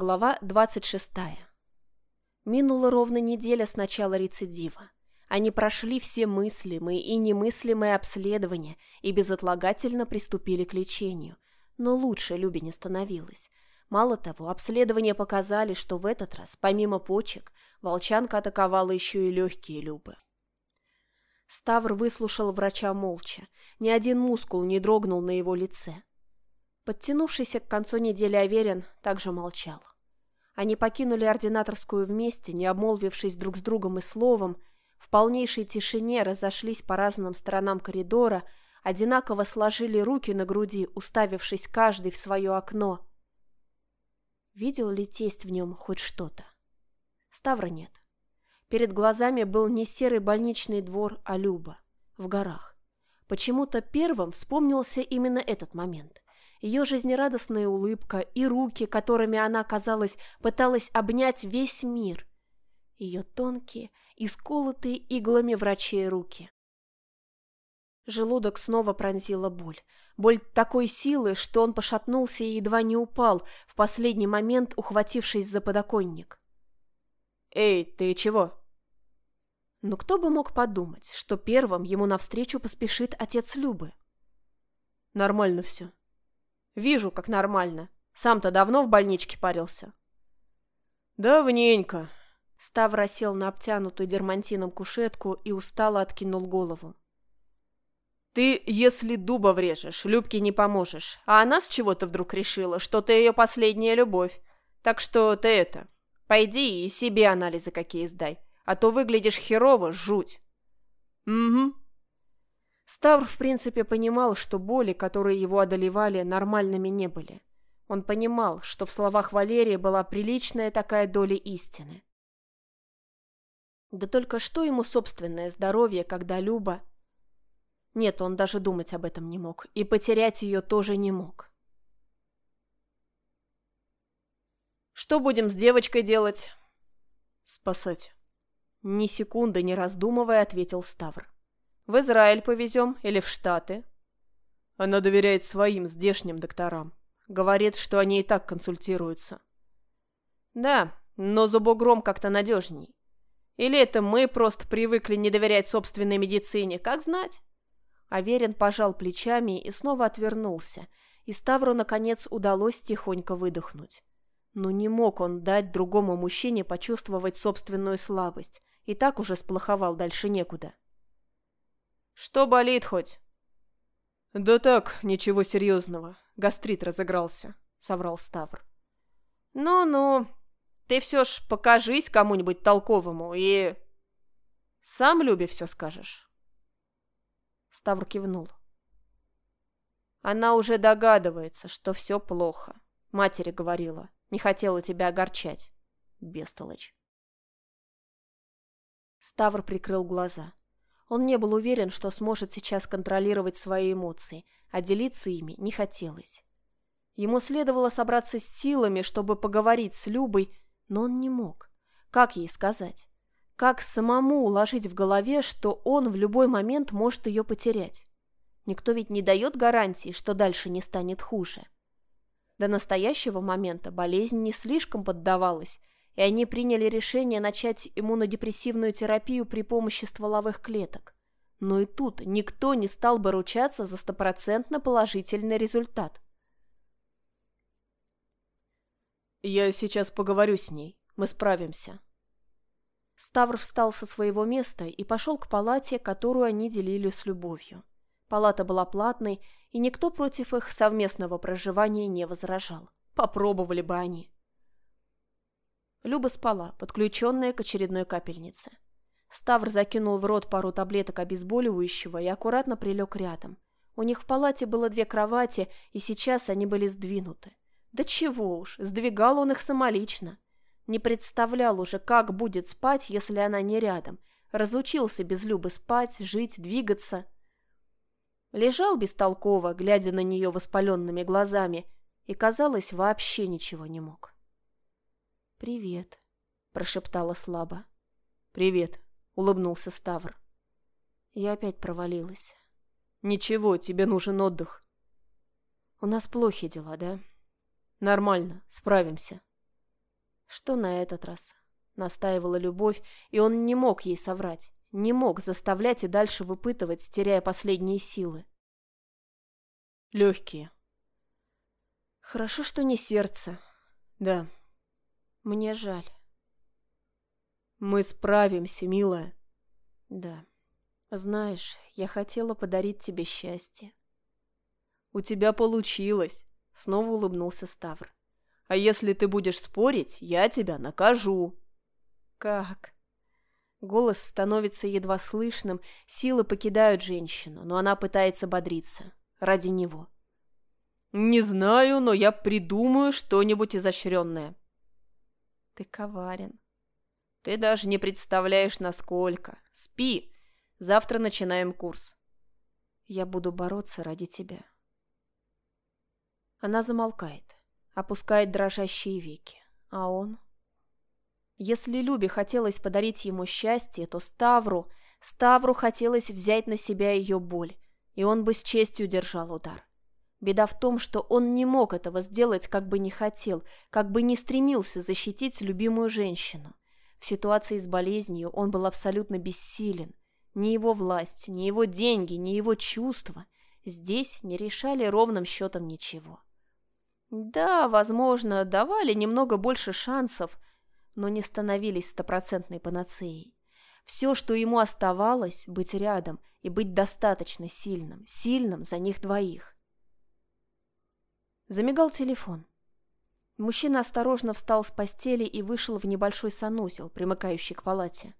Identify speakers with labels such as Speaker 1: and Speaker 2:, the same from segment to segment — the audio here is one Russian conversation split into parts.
Speaker 1: Глава 26. Минула ровно неделя с начала рецидива. Они прошли все мыслимые и немыслимые обследования и безотлагательно приступили к лечению. Но лучше Любе не становилось. Мало того, обследования показали, что в этот раз, помимо почек, волчанка атаковала еще и легкие Любы. Ставр выслушал врача молча. Ни один мускул не дрогнул на его лице. Подтянувшийся к концу недели Аверин также молчал. Они покинули ординаторскую вместе, не обмолвившись друг с другом и словом, в полнейшей тишине разошлись по разным сторонам коридора, одинаково сложили руки на груди, уставившись каждый в свое окно. Видел ли тесть в нем хоть что-то? Ставра нет. Перед глазами был не серый больничный двор, а Люба, в горах. Почему-то первым вспомнился именно этот момент ее жизнерадостная улыбка и руки, которыми она, казалось, пыталась обнять весь мир. Ее тонкие, исколотые иглами врачей руки. Желудок снова пронзила боль. Боль такой силы, что он пошатнулся и едва не упал, в последний момент ухватившись за подоконник. «Эй, ты чего?» Но кто бы мог подумать, что первым ему навстречу поспешит отец Любы? «Нормально все», Вижу, как нормально. Сам-то давно в больничке парился. Давненько. Ставра сел на обтянутую дермантином кушетку и устало откинул голову. Ты, если дуба врежешь, Любке не поможешь. А она с чего-то вдруг решила, что ты ее последняя любовь. Так что ты это, пойди и себе анализы какие сдай. А то выглядишь херово, жуть. Угу, Ставр, в принципе, понимал, что боли, которые его одолевали, нормальными не были. Он понимал, что в словах Валерии была приличная такая доля истины. Да только что ему собственное здоровье, когда Люба... Нет, он даже думать об этом не мог, и потерять ее тоже не мог. «Что будем с девочкой делать?» «Спасать». Ни секунды не раздумывая, ответил Ставр. В Израиль повезем или в Штаты?» Она доверяет своим здешним докторам. Говорит, что они и так консультируются. «Да, но за бугром как-то надежней. Или это мы просто привыкли не доверять собственной медицине, как знать?» Аверин пожал плечами и снова отвернулся, и Ставру, наконец, удалось тихонько выдохнуть. Но не мог он дать другому мужчине почувствовать собственную слабость, и так уже сплоховал дальше некуда. Что болит хоть?» «Да так, ничего серьезного. Гастрит разыгрался», — соврал Ставр. «Ну-ну, ты все ж покажись кому-нибудь толковому и...» «Сам Любе все скажешь?» Ставр кивнул. «Она уже догадывается, что все плохо. Матери говорила, не хотела тебя огорчать. Бестолочь». Ставр прикрыл глаза. Он не был уверен, что сможет сейчас контролировать свои эмоции, а делиться ими не хотелось. Ему следовало собраться с силами, чтобы поговорить с Любой, но он не мог. Как ей сказать? Как самому уложить в голове, что он в любой момент может ее потерять? Никто ведь не дает гарантии, что дальше не станет хуже. До настоящего момента болезнь не слишком поддавалась, и они приняли решение начать иммунодепрессивную терапию при помощи стволовых клеток. Но и тут никто не стал бы ручаться за стопроцентно положительный результат. «Я сейчас поговорю с ней. Мы справимся». Ставр встал со своего места и пошел к палате, которую они делили с любовью. Палата была платной, и никто против их совместного проживания не возражал. Попробовали бы они. Люба спала, подключенная к очередной капельнице. Ставр закинул в рот пару таблеток обезболивающего и аккуратно прилег рядом. У них в палате было две кровати, и сейчас они были сдвинуты. Да чего уж, сдвигал он их самолично. Не представлял уже, как будет спать, если она не рядом. Разучился без Любы спать, жить, двигаться. Лежал бестолково, глядя на нее воспаленными глазами, и, казалось, вообще ничего не мог. «Привет», — прошептала слабо. «Привет», — улыбнулся Ставр. Я опять провалилась. «Ничего, тебе нужен отдых». «У нас плохи дела, да?» «Нормально, справимся». Что на этот раз? Настаивала любовь, и он не мог ей соврать. Не мог заставлять и дальше выпытывать, теряя последние силы.
Speaker 2: Легкие.
Speaker 1: Хорошо, что не сердце.
Speaker 2: Да.
Speaker 1: Мне жаль.
Speaker 2: Мы справимся, милая.
Speaker 1: Да. Знаешь, я хотела подарить тебе счастье.
Speaker 2: У тебя получилось, снова улыбнулся Ставр. А если ты будешь спорить, я тебя накажу.
Speaker 1: Как? Голос становится едва слышным, силы покидают женщину, но она пытается бодриться. Ради него.
Speaker 2: Не знаю, но я придумаю что-нибудь изощренное.
Speaker 1: Ты коварен.
Speaker 2: Ты даже не представляешь, насколько. Спи. Завтра начинаем курс.
Speaker 1: Я буду бороться ради тебя. Она замолкает, опускает дрожащие веки. А он... Если Любе хотелось подарить ему счастье, то Ставру... Ставру хотелось взять на себя ее боль, и он бы с честью держал удар. Беда в том, что он не мог этого сделать, как бы не хотел, как бы не стремился защитить любимую женщину. В ситуации с болезнью он был абсолютно бессилен. Ни его власть, ни его деньги, ни его чувства здесь не решали ровным счетом ничего. Да, возможно, давали немного больше шансов, но не становились стопроцентной панацеей. Все, что ему оставалось, быть рядом и быть достаточно сильным, сильным за них двоих. Замигал телефон. Мужчина осторожно встал с постели и вышел в небольшой санузел, примыкающий к палате.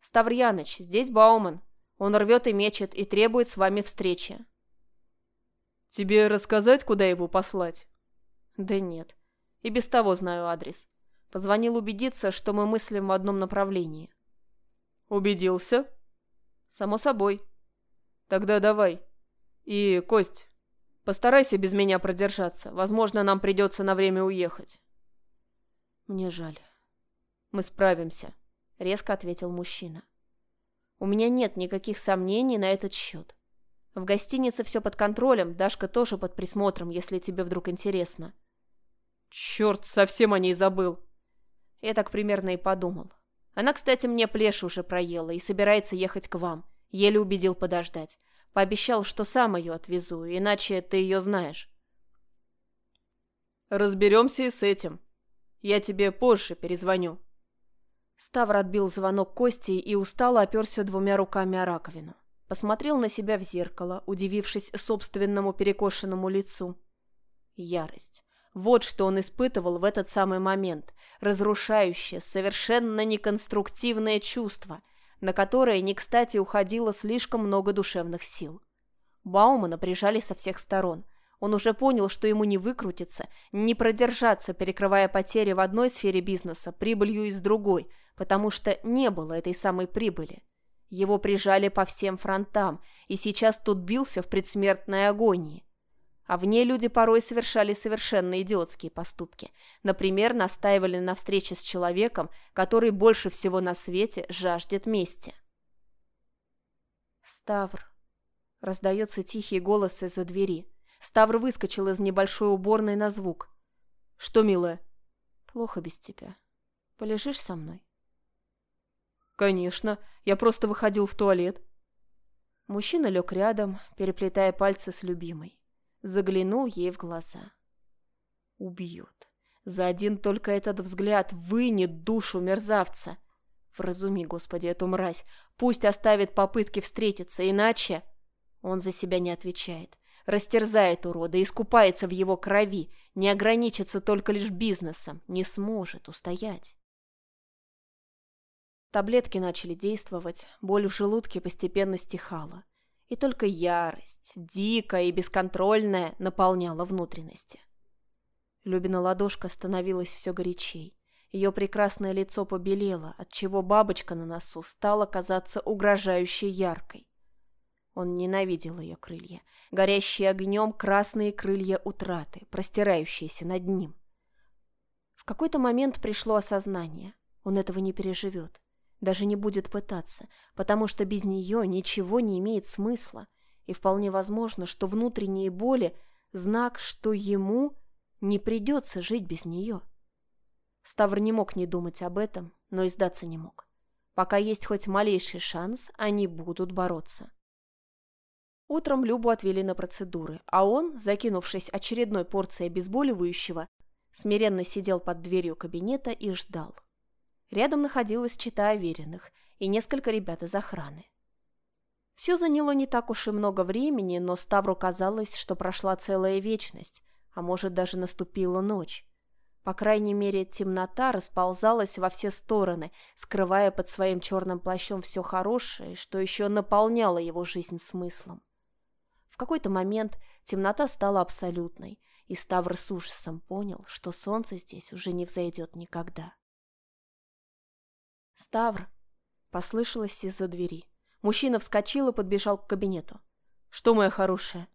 Speaker 2: «Ставрьяныч, здесь Бауман. Он рвет и мечет и требует с вами встречи». «Тебе рассказать, куда его послать?»
Speaker 1: «Да нет. И без того знаю адрес. Позвонил убедиться, что мы мыслим в одном направлении.
Speaker 2: Убедился?
Speaker 1: Само собой.
Speaker 2: Тогда давай. И, Кость, постарайся без меня продержаться. Возможно, нам придется на время уехать.
Speaker 1: Мне жаль.
Speaker 2: Мы справимся,
Speaker 1: резко ответил мужчина. У меня нет никаких сомнений на этот счет. В гостинице все под контролем, Дашка тоже под присмотром, если тебе вдруг интересно.
Speaker 2: Черт, совсем о ней забыл.
Speaker 1: Я так примерно и подумал. Она, кстати, мне плешь уже проела и собирается ехать к вам. Еле убедил подождать. Пообещал, что сам ее отвезу, иначе ты ее знаешь.
Speaker 2: Разберемся и с этим. Я тебе позже перезвоню.
Speaker 1: Ставр отбил звонок Кости и устало оперся двумя руками о раковину. Посмотрел на себя в зеркало, удивившись собственному перекошенному лицу. Ярость. Вот что он испытывал в этот самый момент. Разрушающее, совершенно неконструктивное чувство, на которое не кстати уходило слишком много душевных сил. Баумана прижали со всех сторон. Он уже понял, что ему не выкрутиться, не продержаться, перекрывая потери в одной сфере бизнеса прибылью из другой, потому что не было этой самой прибыли. Его прижали по всем фронтам, и сейчас тот бился в предсмертной агонии. А в ней люди порой совершали совершенно идиотские поступки. Например, настаивали на встрече с человеком, который больше всего на свете жаждет мести. «Ставр!» — раздается тихий голос из-за двери. Ставр выскочил из небольшой уборной на звук.
Speaker 2: «Что, милая?»
Speaker 1: «Плохо без тебя. Полежишь со мной?»
Speaker 2: «Конечно. Я просто выходил в туалет».
Speaker 1: Мужчина лег рядом, переплетая пальцы с любимой заглянул ей в глаза. Убьет. За один только этот взгляд вынет душу мерзавца. Вразуми, Господи, эту мразь. Пусть оставит попытки встретиться, иначе... Он за себя не отвечает. Растерзает урода, искупается в его крови, не ограничится только лишь бизнесом, не сможет устоять. Таблетки начали действовать, боль в желудке постепенно стихала и только ярость, дикая и бесконтрольная, наполняла внутренности. Любина ладошка становилась все горячей. Ее прекрасное лицо побелело, отчего бабочка на носу стала казаться угрожающей яркой. Он ненавидел ее крылья, горящие огнем красные крылья утраты, простирающиеся над ним. В какой-то момент пришло осознание. Он этого не переживет даже не будет пытаться, потому что без нее ничего не имеет смысла, и вполне возможно, что внутренние боли – знак, что ему не придется жить без нее. Ставр не мог не думать об этом, но и сдаться не мог. Пока есть хоть малейший шанс, они будут бороться. Утром Любу отвели на процедуры, а он, закинувшись очередной порцией обезболивающего, смиренно сидел под дверью кабинета и ждал. Рядом находилась чита Авериных и несколько ребят из охраны. Все заняло не так уж и много времени, но Ставру казалось, что прошла целая вечность, а может даже наступила ночь. По крайней мере, темнота расползалась во все стороны, скрывая под своим черным плащом все хорошее, что еще наполняло его жизнь смыслом. В какой-то момент темнота стала абсолютной, и Ставр с ужасом понял, что солнце здесь уже не взойдет никогда. «Ставр!» — послышалось из-за двери. Мужчина вскочил и подбежал к кабинету. «Что, моя хорошая?»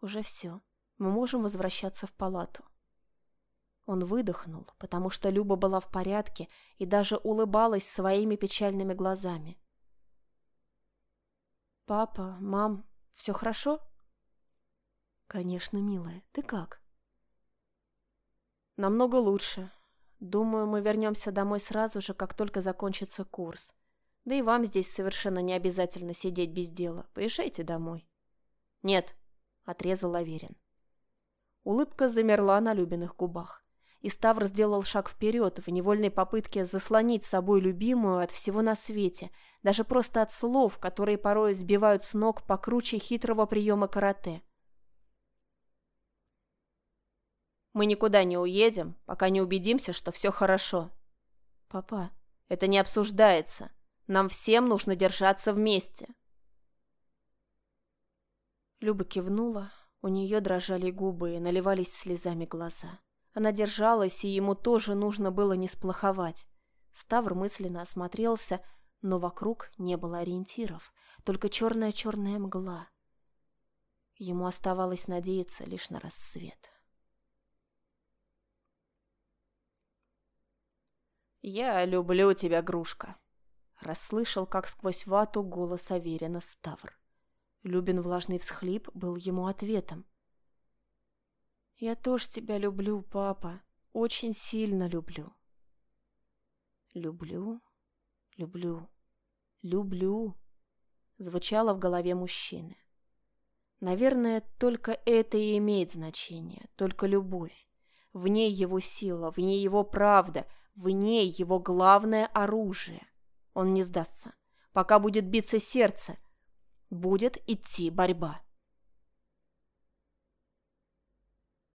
Speaker 1: «Уже все. Мы можем возвращаться в палату». Он выдохнул, потому что Люба была в порядке и даже улыбалась своими печальными глазами. «Папа, мам, все хорошо?» «Конечно, милая. Ты как?» «Намного лучше. Думаю, мы вернемся домой сразу же, как только закончится курс. Да и вам здесь совершенно не обязательно сидеть без дела. Поезжайте домой». «Нет», — отрезал Аверин. Улыбка замерла на Любиных губах и Ставр сделал шаг вперед в невольной попытке заслонить собой любимую от всего на свете, даже просто от слов, которые порой сбивают с ног покруче хитрого приема карате. «Мы никуда не уедем, пока не убедимся, что все хорошо». «Папа, это не обсуждается. Нам всем нужно держаться вместе». Люба кивнула, у нее дрожали губы и наливались слезами глаза. Она держалась, и ему тоже нужно было не сплоховать. Ставр мысленно осмотрелся, но вокруг не было ориентиров, только черная-черная мгла. Ему оставалось надеяться лишь на рассвет. «Я люблю тебя, Грушка», — расслышал, как сквозь вату голос Аверина Ставр. Любин влажный всхлип был ему ответом. «Я тоже тебя люблю, папа. Очень сильно люблю». «Люблю, люблю, люблю», — звучало в голове мужчины. Наверное, только это и имеет значение, только любовь. В ней его сила, в ней его правда, в ней его главное оружие. Он не сдастся. Пока будет биться сердце, будет идти борьба.